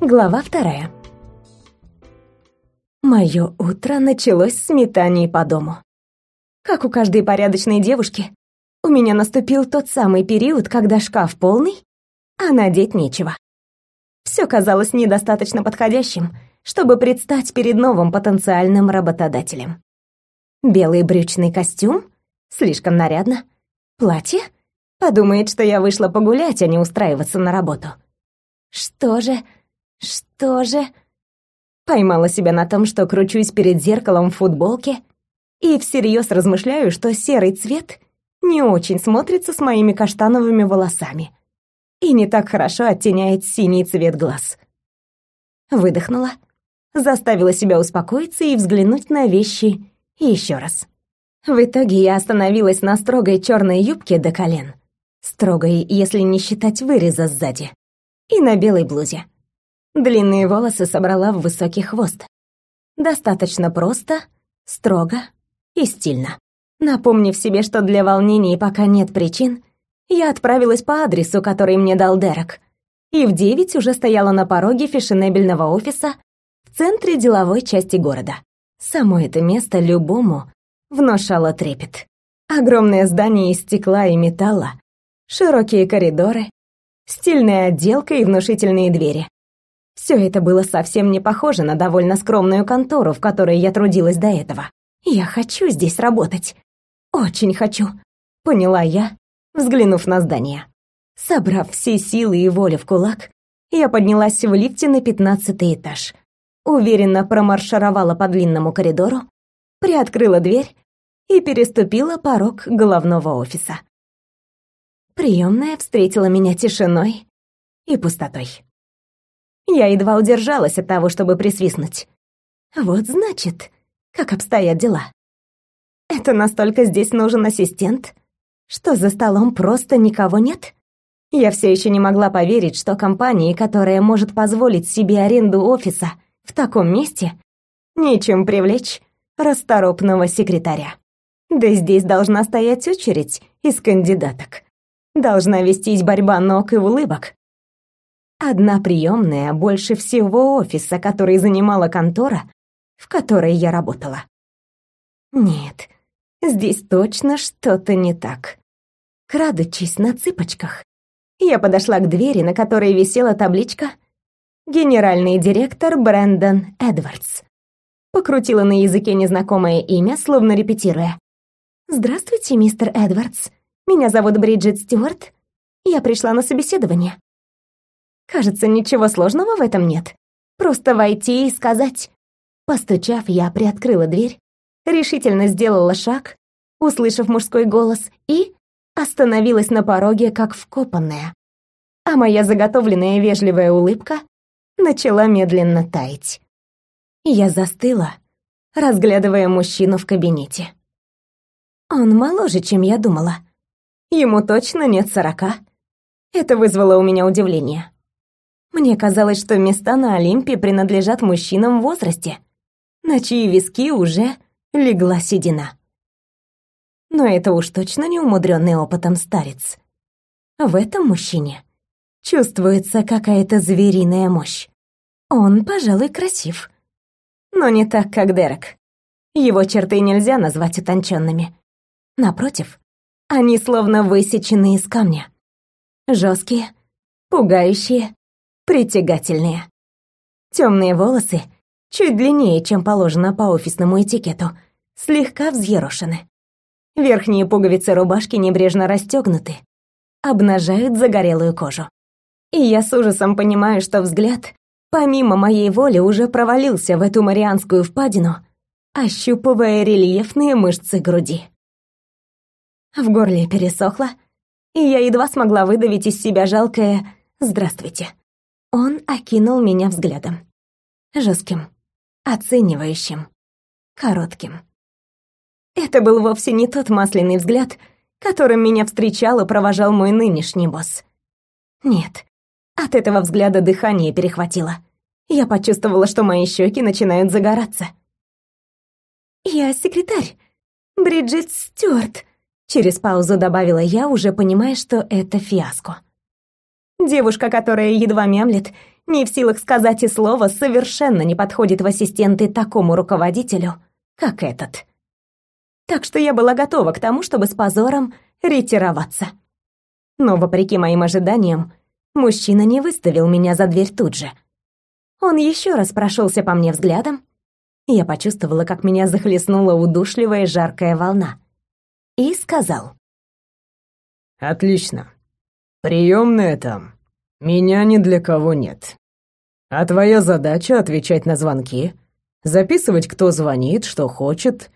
Глава вторая. Мое утро началось с метаний по дому. Как у каждой порядочной девушки, у меня наступил тот самый период, когда шкаф полный, а надеть нечего. Все казалось недостаточно подходящим, чтобы предстать перед новым потенциальным работодателем. Белый брючный костюм? Слишком нарядно. Платье? Подумает, что я вышла погулять, а не устраиваться на работу. Что же что же... Поймала себя на том, что кручусь перед зеркалом в футболке и всерьез размышляю, что серый цвет не очень смотрится с моими каштановыми волосами и не так хорошо оттеняет синий цвет глаз. Выдохнула, заставила себя успокоиться и взглянуть на вещи еще раз. В итоге я остановилась на строгой черной юбке до колен, строгой, если не считать выреза сзади, и на белой блузе. Длинные волосы собрала в высокий хвост. Достаточно просто, строго и стильно. Напомнив себе, что для волнений пока нет причин, я отправилась по адресу, который мне дал Дерек, и в девять уже стояла на пороге фешенебельного офиса в центре деловой части города. Само это место любому внушало трепет. Огромное здание из стекла и металла, широкие коридоры, стильная отделка и внушительные двери. Все это было совсем не похоже на довольно скромную контору, в которой я трудилась до этого. Я хочу здесь работать. Очень хочу. Поняла я, взглянув на здание. Собрав все силы и волю в кулак, я поднялась в лифте на пятнадцатый этаж. Уверенно промаршировала по длинному коридору, приоткрыла дверь и переступила порог головного офиса. Приемная встретила меня тишиной и пустотой. Я едва удержалась от того, чтобы присвистнуть. Вот значит, как обстоят дела. Это настолько здесь нужен ассистент, что за столом просто никого нет? Я все еще не могла поверить, что компания, которая может позволить себе аренду офиса в таком месте, нечем привлечь расторопного секретаря. Да здесь должна стоять очередь из кандидаток. Должна вестись борьба ног и улыбок. Одна приемная больше всего офиса, который занимала контора, в которой я работала. Нет, здесь точно что-то не так. Крадучись на цыпочках, я подошла к двери, на которой висела табличка «Генеральный директор Брэндон Эдвардс». Покрутила на языке незнакомое имя, словно репетируя. «Здравствуйте, мистер Эдвардс. Меня зовут Бриджит Стюарт. Я пришла на собеседование». Кажется, ничего сложного в этом нет. Просто войти и сказать. Постучав, я приоткрыла дверь, решительно сделала шаг, услышав мужской голос, и остановилась на пороге, как вкопанная. А моя заготовленная вежливая улыбка начала медленно таять. Я застыла, разглядывая мужчину в кабинете. Он моложе, чем я думала. Ему точно нет сорока. Это вызвало у меня удивление. Мне казалось, что места на Олимпе принадлежат мужчинам в возрасте, на чьи виски уже легла седина. Но это уж точно не умудренный опытом старец. В этом мужчине чувствуется какая-то звериная мощь. Он, пожалуй, красив. Но не так, как Дерек. Его черты нельзя назвать утонченными. Напротив, они словно высечены из камня. Жесткие, пугающие, притягательные. Темные волосы, чуть длиннее, чем положено по офисному этикету, слегка взъерошены. Верхние пуговицы рубашки небрежно расстегнуты, обнажают загорелую кожу. И я с ужасом понимаю, что взгляд, помимо моей воли, уже провалился в эту марианскую впадину, ощупывая рельефные мышцы груди. В горле пересохло, и я едва смогла выдавить из себя жалкое «здравствуйте». Он окинул меня взглядом. Жестким, оценивающим, коротким. Это был вовсе не тот масляный взгляд, которым меня встречал и провожал мой нынешний босс. Нет, от этого взгляда дыхание перехватило. Я почувствовала, что мои щеки начинают загораться. «Я секретарь, Бриджит Стюарт», — через паузу добавила я, уже понимая, что это фиаско. Девушка, которая едва мямлет, не в силах сказать и слова, совершенно не подходит в ассистенты такому руководителю, как этот. Так что я была готова к тому, чтобы с позором ретироваться. Но, вопреки моим ожиданиям, мужчина не выставил меня за дверь тут же. Он еще раз прошелся по мне взглядом, и я почувствовала, как меня захлестнула удушливая жаркая волна. И сказал. «Отлично. Приемная там. Меня ни для кого нет. А твоя задача — отвечать на звонки, записывать, кто звонит, что хочет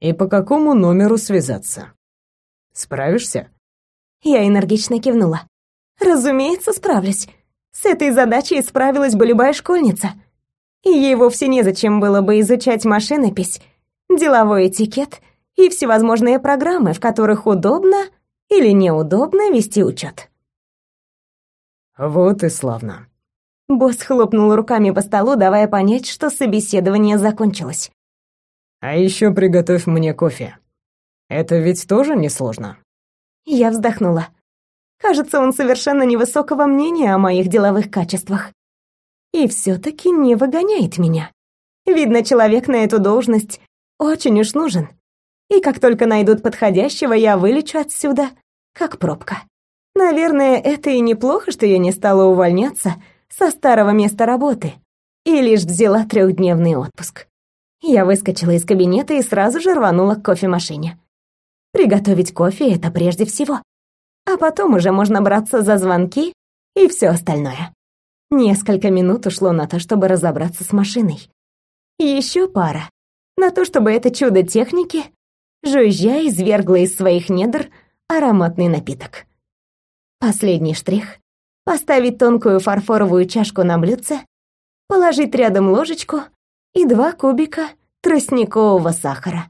и по какому номеру связаться. Справишься?» Я энергично кивнула. «Разумеется, справлюсь. С этой задачей справилась бы любая школьница. И ей вовсе незачем было бы изучать машинопись, деловой этикет и всевозможные программы, в которых удобно или неудобно вести учет. «Вот и славно». Босс хлопнул руками по столу, давая понять, что собеседование закончилось. «А еще приготовь мне кофе. Это ведь тоже несложно». Я вздохнула. Кажется, он совершенно невысокого мнения о моих деловых качествах. И все-таки не выгоняет меня. Видно, человек на эту должность очень уж нужен. И как только найдут подходящего, я вылечу отсюда, как пробка. Наверное, это и неплохо, что я не стала увольняться со старого места работы и лишь взяла трехдневный отпуск. Я выскочила из кабинета и сразу же рванула к кофемашине. Приготовить кофе — это прежде всего. А потом уже можно браться за звонки и все остальное. Несколько минут ушло на то, чтобы разобраться с машиной. Еще пара на то, чтобы это чудо техники, жужжа, извергла из своих недр ароматный напиток. Последний штрих — поставить тонкую фарфоровую чашку на блюдце, положить рядом ложечку и два кубика тростникового сахара.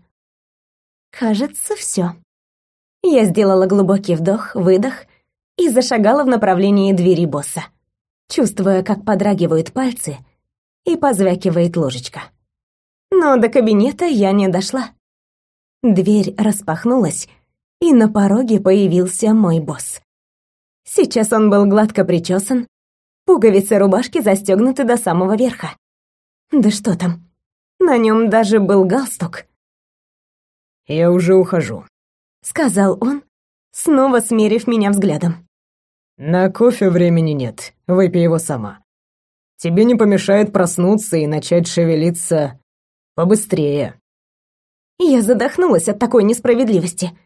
Кажется, все. Я сделала глубокий вдох, выдох и зашагала в направлении двери босса, чувствуя, как подрагивают пальцы и позвякивает ложечка. Но до кабинета я не дошла. Дверь распахнулась, и на пороге появился мой босс. Сейчас он был гладко причесан, пуговицы рубашки застегнуты до самого верха. Да что там, на нем даже был галстук. «Я уже ухожу», — сказал он, снова смерив меня взглядом. «На кофе времени нет, выпей его сама. Тебе не помешает проснуться и начать шевелиться побыстрее». Я задохнулась от такой несправедливости.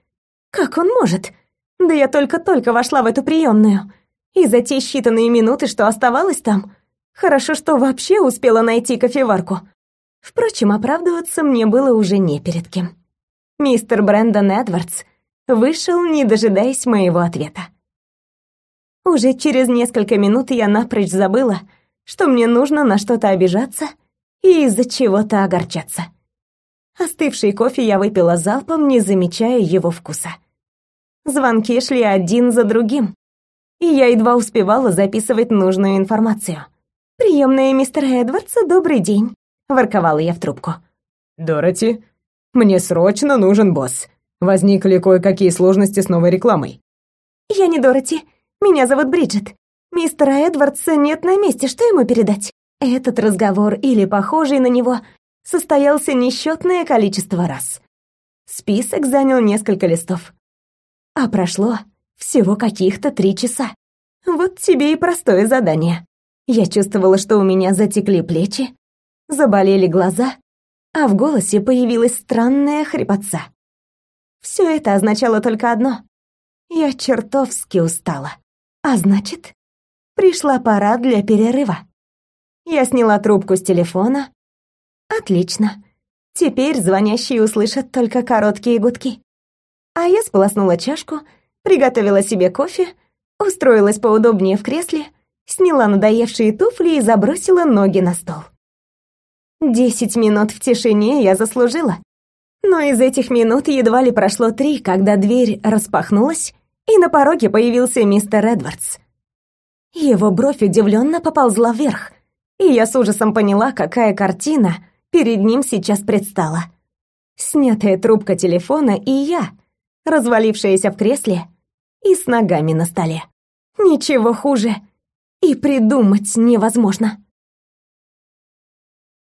Как он может? Да я только-только вошла в эту приемную. И за те считанные минуты, что оставалось там, хорошо, что вообще успела найти кофеварку. Впрочем, оправдываться мне было уже не перед кем мистер Брэндон Эдвардс вышел, не дожидаясь моего ответа. Уже через несколько минут я напрочь забыла, что мне нужно на что-то обижаться и из-за чего-то огорчаться. Остывший кофе я выпила залпом, не замечая его вкуса. Звонки шли один за другим, и я едва успевала записывать нужную информацию. «Приемная мистера Эдвардса, добрый день», — ворковала я в трубку. «Дороти, мне срочно нужен босс. Возникли кое-какие сложности с новой рекламой. Я не Дороти. Меня зовут Бриджит. Мистера Эдвардса нет на месте. Что ему передать? Этот разговор или похожий на него состоялся несчетное количество раз. Список занял несколько листов. А прошло всего каких-то три часа. Вот тебе и простое задание. Я чувствовала, что у меня затекли плечи, заболели глаза, а в голосе появилась странная хрипотца. Все это означало только одно. Я чертовски устала. А значит, пришла пора для перерыва. Я сняла трубку с телефона. Отлично. Теперь звонящие услышат только короткие гудки. А я сполоснула чашку, приготовила себе кофе, устроилась поудобнее в кресле, сняла надоевшие туфли и забросила ноги на стол. Десять минут в тишине я заслужила. Но из этих минут едва ли прошло три, когда дверь распахнулась, и на пороге появился мистер Эдвардс. Его бровь удивленно поползла вверх, и я с ужасом поняла, какая картина перед ним сейчас предстала. Снятая трубка телефона и я, развалившаяся в кресле и с ногами на столе. Ничего хуже И придумать невозможно.